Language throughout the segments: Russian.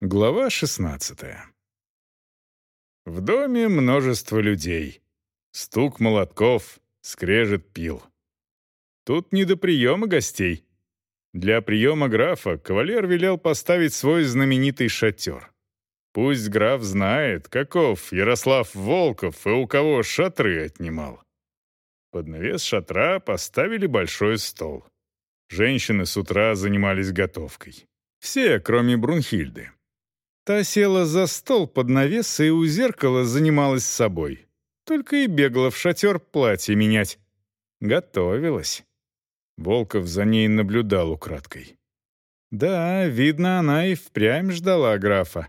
Глава 16 В доме множество людей. Стук молотков, скрежет пил. Тут не до приема гостей. Для приема графа кавалер велел поставить свой знаменитый шатер. Пусть граф знает, каков Ярослав Волков и у кого шатры отнимал. Под навес шатра поставили большой стол. Женщины с утра занимались готовкой. Все, кроме Брунхильды. Та села за стол под навес и у зеркала занималась собой. Только и бегала в шатер платье менять. Готовилась. Волков за ней наблюдал украдкой. Да, видно, она и впрямь ждала графа.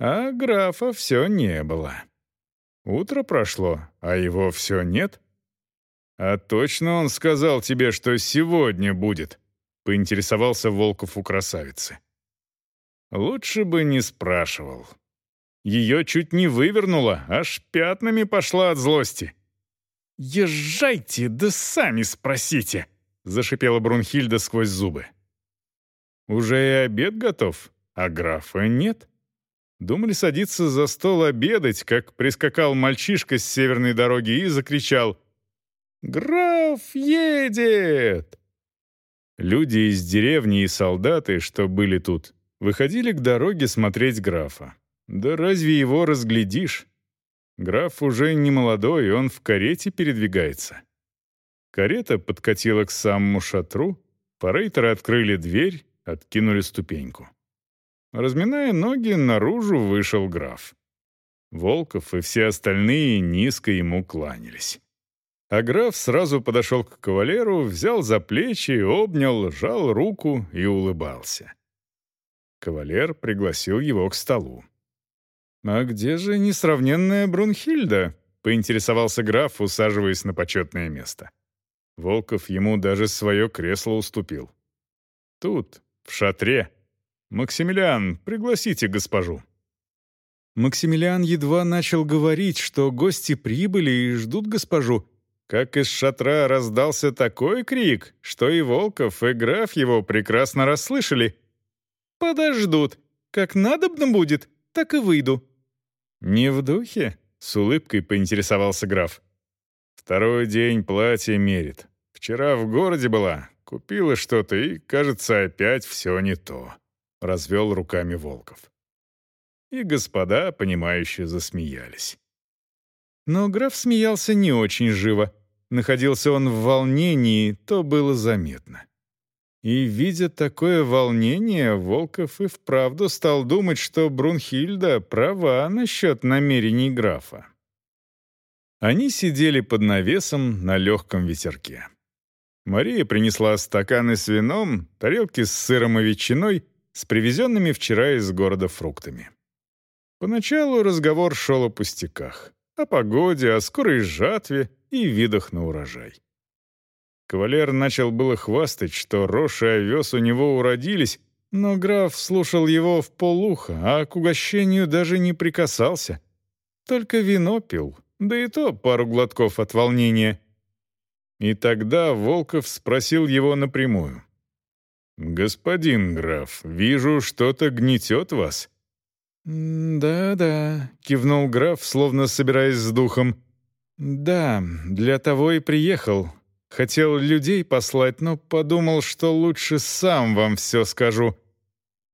А графа все не было. Утро прошло, а его все нет. «А точно он сказал тебе, что сегодня будет?» — поинтересовался Волков у красавицы. Лучше бы не спрашивал. Ее чуть не вывернуло, аж пятнами пошла от злости. «Езжайте, да сами спросите!» — зашипела Брунхильда сквозь зубы. «Уже и обед готов, а графа нет». Думали садиться за стол обедать, как прискакал мальчишка с северной дороги и закричал «Граф едет!» Люди из деревни и солдаты, что были тут, Выходили к дороге смотреть графа. Да разве его разглядишь? Граф уже не молодой, он в карете передвигается. Карета подкатила к самому шатру, парейтеры открыли дверь, откинули ступеньку. Разминая ноги, наружу вышел граф. Волков и все остальные низко ему кланялись. А граф сразу подошел к кавалеру, взял за плечи, обнял, жал руку и улыбался. Кавалер пригласил его к столу. «А где же несравненная Брунхильда?» — поинтересовался граф, усаживаясь на почетное место. Волков ему даже свое кресло уступил. «Тут, в шатре. Максимилиан, пригласите госпожу». Максимилиан едва начал говорить, что гости прибыли и ждут госпожу, как из шатра раздался такой крик, что и Волков, и граф его прекрасно расслышали — «Подождут. Как надобно будет, так и выйду». «Не в духе?» — с улыбкой поинтересовался граф. «Второй день платье мерит. Вчера в городе была, купила что-то и, кажется, опять все не то», — развел руками Волков. И господа, понимающие, засмеялись. Но граф смеялся не очень живо. Находился он в волнении, то было заметно. И, видя такое волнение, Волков и вправду стал думать, что Брунхильда права насчет намерений графа. Они сидели под навесом на легком ветерке. Мария принесла стаканы с вином, тарелки с сыром и ветчиной, с привезенными вчера из города фруктами. Поначалу разговор шел о пустяках, о погоде, о скорой жатве и видах на урожай. Кавалер начал было хвастать, что рожь и овес у него уродились, но граф слушал его в полуха, а к угощению даже не прикасался. Только вино пил, да и то пару глотков от волнения. И тогда Волков спросил его напрямую. «Господин граф, вижу, что-то гнетет вас». «Да-да», — кивнул граф, словно собираясь с духом. «Да, для того и приехал, Хотел людей послать, но подумал, что лучше сам вам все скажу.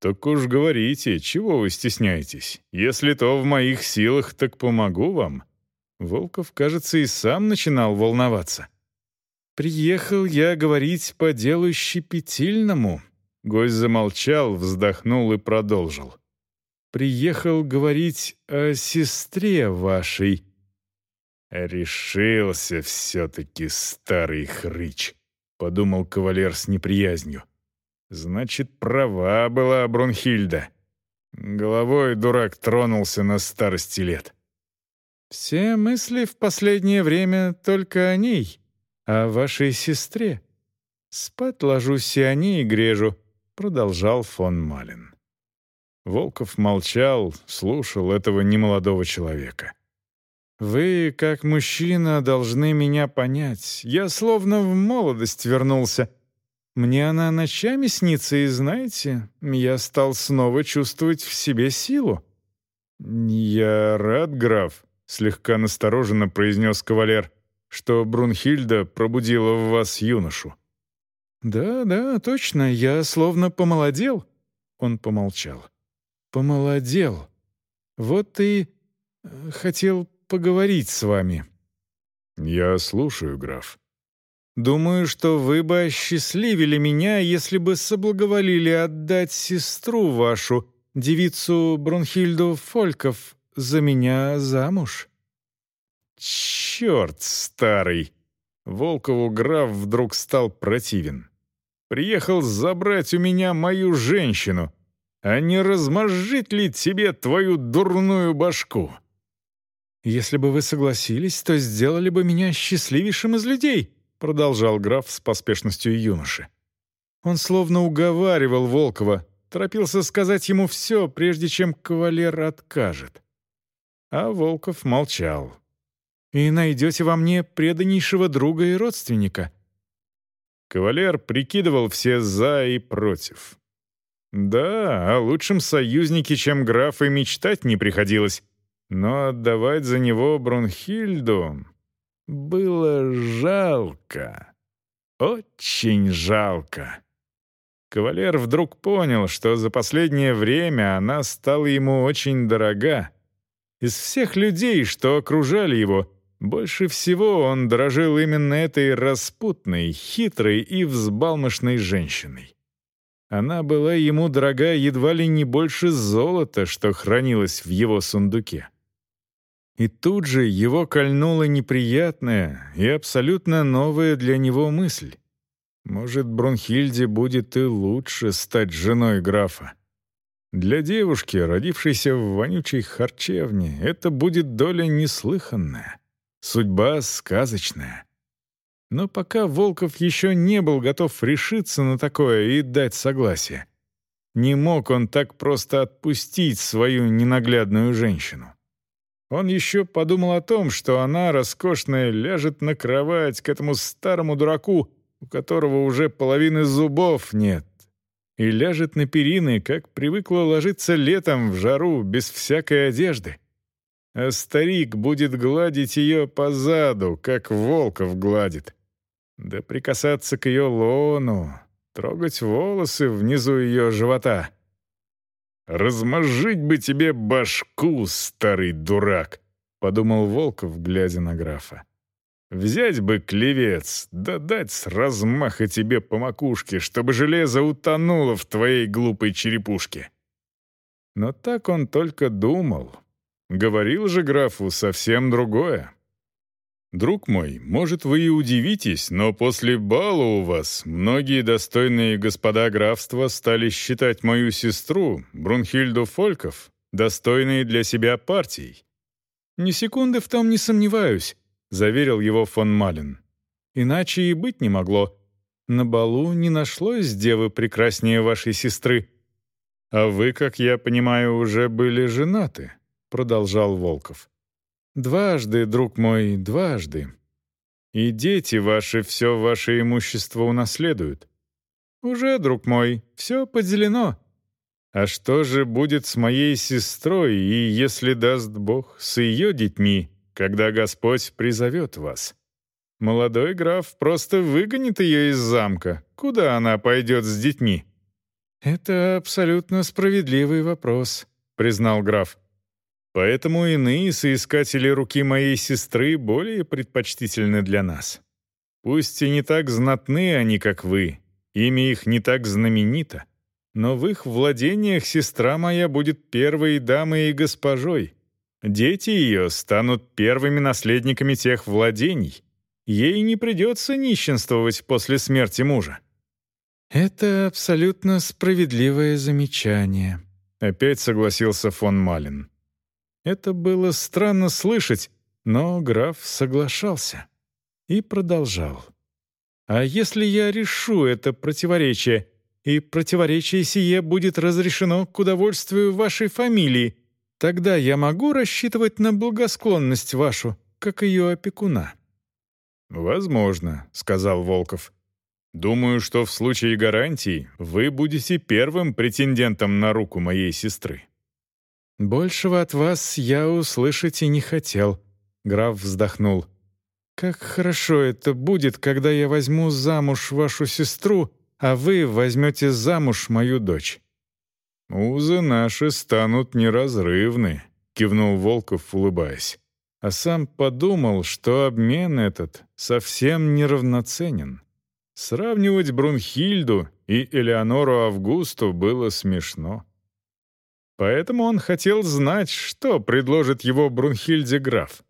Так уж говорите, чего вы стесняетесь? Если то в моих силах, так помогу вам. Волков, кажется, и сам начинал волноваться. «Приехал я говорить по делу щепетильному». Гость замолчал, вздохнул и продолжил. «Приехал говорить о сестре вашей». «Решился все-таки старый хрыч», — подумал кавалер с неприязнью. «Значит, права была Брунхильда. Головой дурак тронулся на старости лет». «Все мысли в последнее время только о ней, о вашей сестре. Спать ложусь и о ней грежу», — продолжал фон Малин. Волков молчал, слушал этого немолодого человека. Вы, как мужчина, должны меня понять. Я словно в молодость вернулся. Мне она ночами снится, и, знаете, я стал снова чувствовать в себе силу». «Я рад, граф», — слегка настороженно произнес кавалер, «что Брунхильда пробудила в вас юношу». «Да, да, точно, я словно помолодел». Он помолчал. «Помолодел. Вот и э, хотел поговорить с вами». «Я слушаю, граф». «Думаю, что вы бы осчастливили меня, если бы соблаговолили отдать сестру вашу, девицу Брунхильду Фольков, за меня замуж». «Черт старый!» Волкову граф вдруг стал противен. «Приехал забрать у меня мою женщину, а не размозжить ли тебе твою дурную башку?» «Если бы вы согласились, то сделали бы меня счастливейшим из людей», продолжал граф с поспешностью юноши. Он словно уговаривал Волкова, торопился сказать ему все, прежде чем кавалер откажет. А Волков молчал. «И найдете во мне преданнейшего друга и родственника». Кавалер прикидывал все «за» и «против». Да, о лучшем союзнике, чем граф, и мечтать не приходилось. Но отдавать за него Брунхильду было жалко. Очень жалко. Кавалер вдруг понял, что за последнее время она стала ему очень дорога. Из всех людей, что окружали его, больше всего он дорожил именно этой распутной, хитрой и взбалмошной женщиной. Она была ему дорога едва ли не больше золота, что хранилось в его сундуке. И тут же его кольнула неприятная и абсолютно новая для него мысль. Может, Брунхильде будет и лучше стать женой графа. Для девушки, родившейся в вонючей харчевне, это будет доля неслыханная, судьба сказочная. Но пока Волков еще не был готов решиться на такое и дать согласие. Не мог он так просто отпустить свою ненаглядную женщину. Он еще подумал о том, что она, роскошная, ляжет на кровать к этому старому дураку, у которого уже половины зубов нет, и ляжет на перины, как привыкла ложиться летом в жару, без всякой одежды. А старик будет гладить ее по заду, как Волков гладит. Да прикасаться к ее лону, трогать волосы внизу ее живота — «Размозжить бы тебе башку, старый дурак!» — подумал Волков, глядя на графа. «Взять бы клевец, да дать с размаха тебе по макушке, чтобы железо утонуло в твоей глупой черепушке». Но так он только думал. Говорил же графу совсем другое. «Друг мой, может, вы и удивитесь, но после бала у вас многие достойные господа графства стали считать мою сестру, Брунхильду Фольков, достойной для себя партией». «Ни секунды в том не сомневаюсь», — заверил его фон Малин. «Иначе и быть не могло. На балу не нашлось девы прекраснее вашей сестры». «А вы, как я понимаю, уже были женаты», — продолжал Волков. Дважды, друг мой, дважды. И дети ваши все ваше имущество унаследуют. Уже, друг мой, все поделено. А что же будет с моей сестрой, и, если даст Бог, с ее детьми, когда Господь призовет вас? Молодой граф просто выгонит ее из замка. Куда она пойдет с детьми?» «Это абсолютно справедливый вопрос», — признал граф. Поэтому иные соискатели руки моей сестры более предпочтительны для нас. Пусть и не так знатны они, как вы, имя их не так знаменито, но в их владениях сестра моя будет первой дамой и госпожой. Дети ее станут первыми наследниками тех владений. Ей не придется нищенствовать после смерти мужа». «Это абсолютно справедливое замечание», — опять согласился фон Малин. Это было странно слышать, но граф соглашался и продолжал. «А если я решу это противоречие, и противоречие сие будет разрешено к удовольствию вашей фамилии, тогда я могу рассчитывать на благосклонность вашу, как ее опекуна». «Возможно», — сказал Волков. Думаю, что в случае гарантий вы будете первым претендентом на руку моей сестры». «Большего от вас я услышать и не хотел», — граф вздохнул. «Как хорошо это будет, когда я возьму замуж вашу сестру, а вы возьмете замуж мою дочь». «Узы наши станут неразрывны», — кивнул Волков, улыбаясь. А сам подумал, что обмен этот совсем неравноценен. Сравнивать Брунхильду и Элеонору Августу было смешно. Поэтому он хотел знать, что предложит его Брунхильде граф.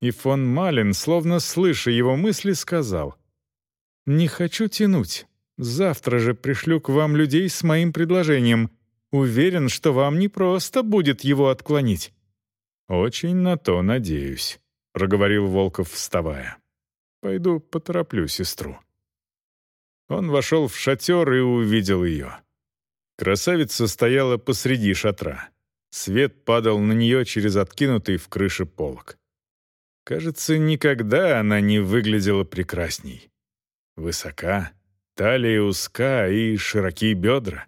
И фон Малин, словно слыша его мысли, сказал, «Не хочу тянуть. Завтра же пришлю к вам людей с моим предложением. Уверен, что вам не просто будет его отклонить». «Очень на то надеюсь», — проговорил Волков, вставая. «Пойду потороплю сестру». Он вошел в шатер и увидел ее. Красавица стояла посреди шатра. Свет падал на нее через откинутый в крыше полог. Кажется, никогда она не выглядела прекрасней. Высока, талия узка и широкие бедра.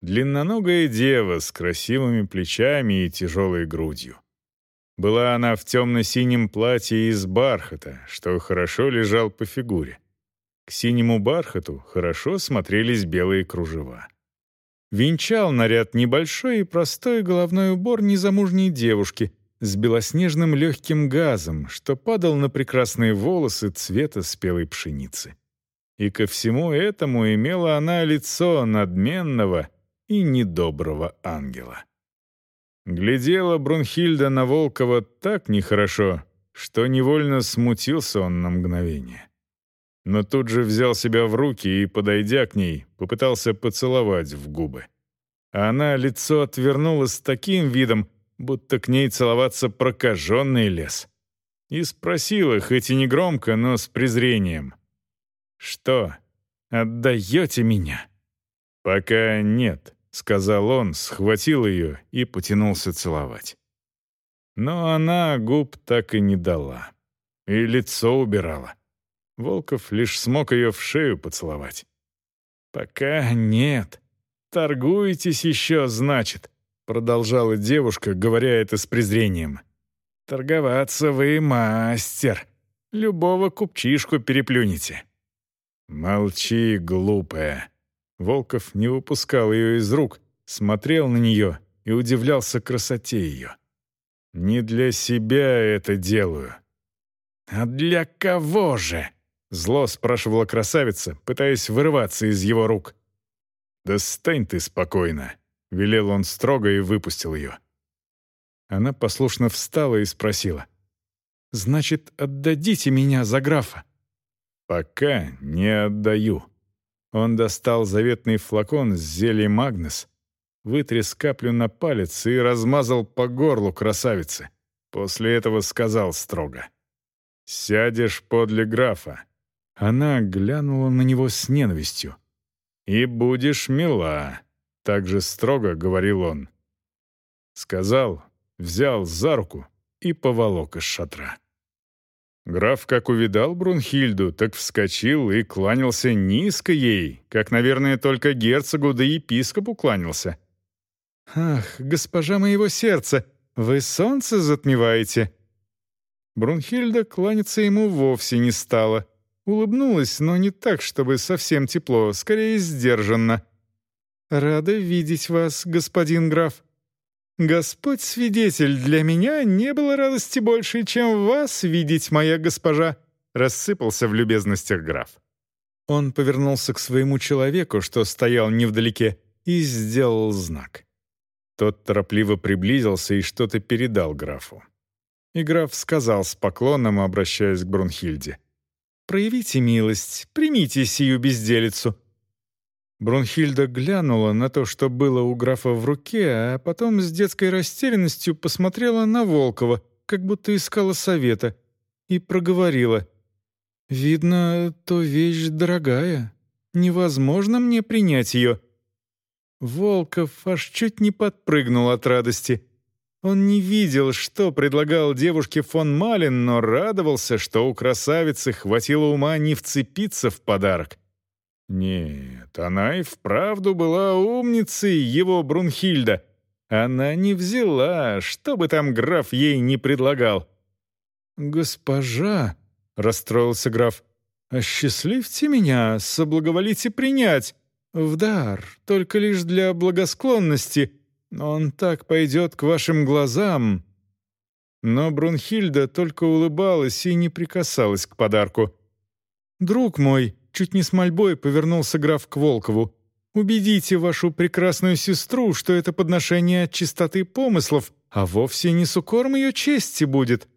Длинноногая дева с красивыми плечами и тяжелой грудью. Была она в темно-синем платье из бархата, что хорошо лежал по фигуре. К синему бархату хорошо смотрелись белые кружева. Венчал наряд небольшой и простой головной убор незамужней девушки с белоснежным легким газом, что падал на прекрасные волосы цвета спелой пшеницы. И ко всему этому имела она лицо надменного и недоброго ангела. Глядела Брунхильда на Волкова так нехорошо, что невольно смутился он на мгновение но тут же взял себя в руки и, подойдя к ней, попытался поцеловать в губы. А она лицо отвернула с таким видом, будто к ней целоваться прокаженный лес. И спросила, хоть и не громко, но с презрением. «Что, отдаете меня?» «Пока нет», — сказал он, схватил ее и потянулся целовать. Но она губ так и не дала. И лицо убирала. Волков лишь смог ее в шею поцеловать. «Пока нет. Торгуетесь еще, значит», — продолжала девушка, говоря это с презрением. «Торговаться вы мастер. Любого купчишку переплюнете». «Молчи, глупая». Волков не выпускал ее из рук, смотрел на нее и удивлялся красоте ее. «Не для себя это делаю». «А для кого же?» Зло спрашивала красавица, пытаясь вырваться из его рук. «Да стань ты спокойно», — велел он строго и выпустил ее. Она послушно встала и спросила. «Значит, отдадите меня за графа?» «Пока не отдаю». Он достал заветный флакон с зельем Агнес, вытряс каплю на палец и размазал по горлу красавицы. После этого сказал строго. «Сядешь подле графа, она глянула на него с ненавистью. «И будешь мила», — так же строго говорил он. Сказал, взял за руку и поволок из шатра. Граф, как увидал Брунхильду, так вскочил и кланялся низко ей, как, наверное, только герцогу да епископу кланялся. «Ах, госпожа моего сердца, вы солнце затмеваете!» Брунхильда кланяться ему вовсе не стала — Улыбнулась, но не так, чтобы совсем тепло, скорее сдержанно. «Рада видеть вас, господин граф. Господь свидетель, для меня не было радости больше, чем вас видеть, моя госпожа», рассыпался в любезностях граф. Он повернулся к своему человеку, что стоял невдалеке, и сделал знак. Тот торопливо приблизился и что-то передал графу. И граф сказал с поклоном, обращаясь к Брунхильде — Проявите милость, примите сию безделицу». Брунхильда глянула на то, что было у графа в руке, а потом с детской растерянностью посмотрела на Волкова, как будто искала совета, и проговорила. «Видно, то вещь дорогая. Невозможно мне принять ее». Волков аж чуть не подпрыгнул от радости. Он не видел, что предлагал девушке фон Малин, но радовался, что у красавицы хватило ума не вцепиться в подарок. Нет, она и вправду была умницей его Брунхильда. Она не взяла, что бы там граф ей не предлагал. «Госпожа», — расстроился граф, — «осчастливьте меня, соблаговолите принять. В дар, только лишь для благосклонности. Он так пойдет к вашим глазам». Но Брунхильда только улыбалась и не прикасалась к подарку. «Друг мой», — чуть не с мольбой повернулся граф к Волкову, «убедите вашу прекрасную сестру, что это подношение от чистоты помыслов, а вовсе не с укором ее чести будет».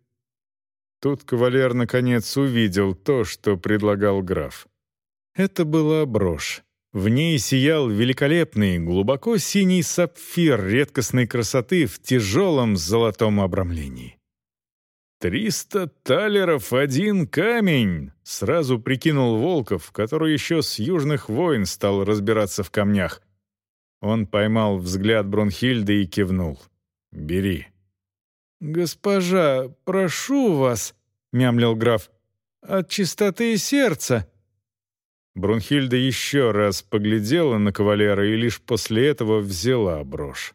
Тут кавалер наконец увидел то, что предлагал граф. Это была брошь. В ней сиял великолепный, глубоко синий сапфир редкостной красоты в тяжелом золотом обрамлении. «Триста талеров один камень!» — сразу прикинул Волков, который еще с южных войн стал разбираться в камнях. Он поймал взгляд Бронхильды и кивнул. «Бери». «Госпожа, прошу вас», — мямлил граф, — «от чистоты сердца». Брунхильда еще раз поглядела на кавалера и лишь после этого взяла брошь.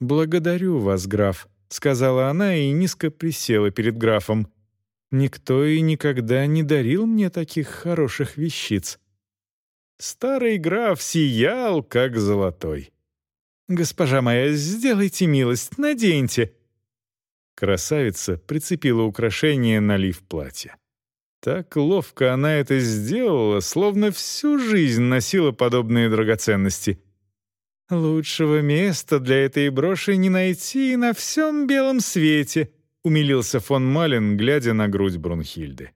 «Благодарю вас, граф», — сказала она и низко присела перед графом. «Никто и никогда не дарил мне таких хороших вещиц». Старый граф сиял, как золотой. «Госпожа моя, сделайте милость, наденьте», Красавица прицепила украшение на лиф платья. Так ловко она это сделала, словно всю жизнь носила подобные драгоценности. «Лучшего места для этой броши не найти на всем белом свете», умилился фон Малин, глядя на грудь Брунхильды.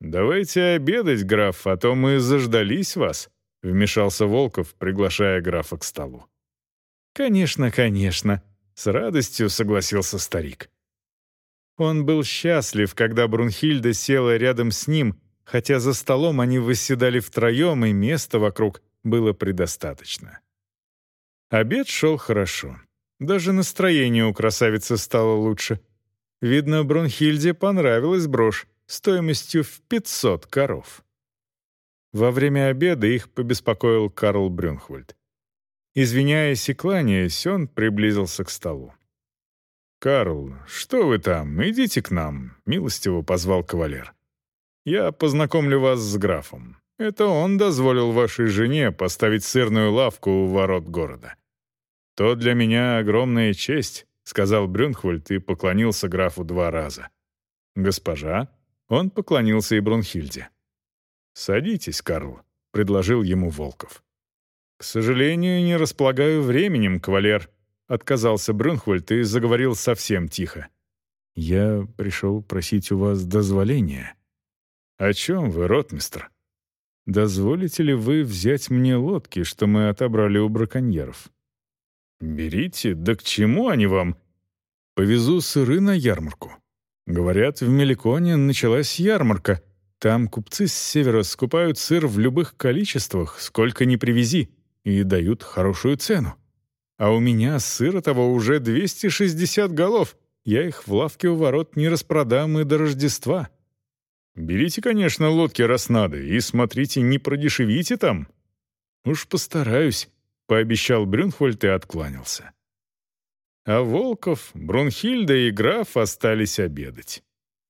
«Давайте обедать, граф, а то мы заждались вас», вмешался Волков, приглашая графа к столу. «Конечно, конечно», с радостью согласился старик. Он был счастлив, когда Брунхильда села рядом с ним, хотя за столом они восседали втроем, и места вокруг было предостаточно. Обед шел хорошо. Даже настроение у красавицы стало лучше. Видно, Брунхильде понравилась брошь стоимостью в 500 коров. Во время обеда их побеспокоил Карл Брюнхвальд. Извиняясь и кланяясь, он приблизился к столу. «Карл, что вы там? Идите к нам», — милостиво позвал кавалер. «Я познакомлю вас с графом. Это он дозволил вашей жене поставить сырную лавку у ворот города. То для меня огромная честь», — сказал Брюнхвальд и поклонился графу два раза. «Госпожа?» Он поклонился и Брунхильде. «Садитесь, Карл», — предложил ему Волков. «К сожалению, не располагаю временем, кавалер», — отказался Брюнхвальд и заговорил совсем тихо. «Я пришел просить у вас дозволения». «О чем вы, ротмистр?» «Дозволите ли вы взять мне лодки, что мы отобрали у браконьеров?» «Берите, да к чему они вам?» «Повезу сыры на ярмарку». Говорят, в Меликоне началась ярмарка. Там купцы с севера скупают сыр в любых количествах, сколько ни привези и дают хорошую цену. А у меня сыра того уже 260 голов. Я их в лавке у ворот не распродам и до Рождества. Берите, конечно, лодки, раз надо, и смотрите, не продешевите там. Уж постараюсь, пообещал Брюнхвальд и откланялся. А Волков, Брунхильда и граф остались обедать.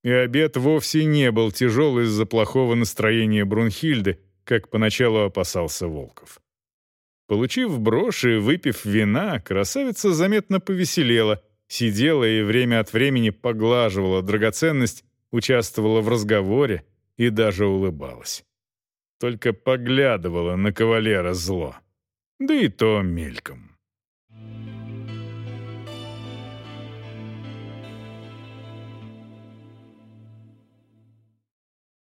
И обед вовсе не был тяжел из-за плохого настроения Брунхильды, как поначалу опасался Волков. Получив брошь и выпив вина, красавица заметно повеселела, сидела и время от времени поглаживала драгоценность, участвовала в разговоре и даже улыбалась. Только поглядывала на кавалера зло. Да и то мельком.